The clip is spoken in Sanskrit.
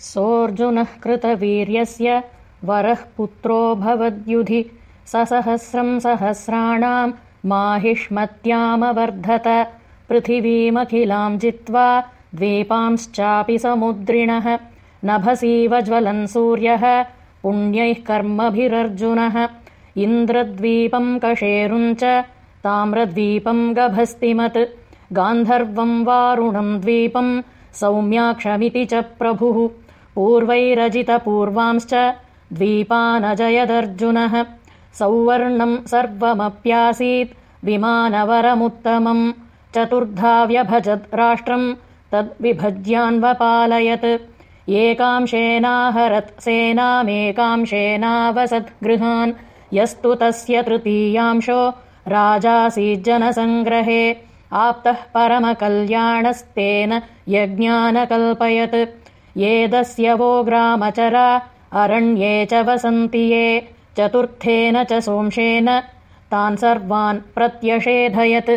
सोऽर्जुनः कृतवीर्यस्य वरः पुत्रो भवद्युधि। ससहस्रम् सहस्राणाम् माहिष्मत्यामवर्धत। पृथिवीमखिलाम् जित्वा द्वीपांश्चापि समुद्रिणः। नभसीव ज्वलन् सूर्यः पुण्यैः कर्मभिरर्जुनः। इन्द्रद्वीपम् कशेरुम् च ताम्रद्वीपम् गभस्तिमत्। गान्धर्वम् वारुणम् द्वीपम् सौम्याक्षमिति च प्रभुः पूर्वैरजितपूर्वांश्च द्वीपानजयदर्जुनः। सौवर्णम् सर्वमप्यासीत् विमानवरमुत्तमम्। चतुर्धा व्यभजत् राष्ट्रम् तद्विभज्यान्वपालयत्। एकांशेनाहरत् सेनामेकांशेनावसत् गृहान् यस्तु तस्य तृतीयांशो राजासीज्जनसङ्ग्रहे आप्तः परमकल्याणस्तेन यज्ञानकल्पयत् येदस्य वो ग्रामचरा अरण्ये च वसन्ति ये चतुर्थेन च सोंशेन तान् सर्वान् प्रत्यषेधयत्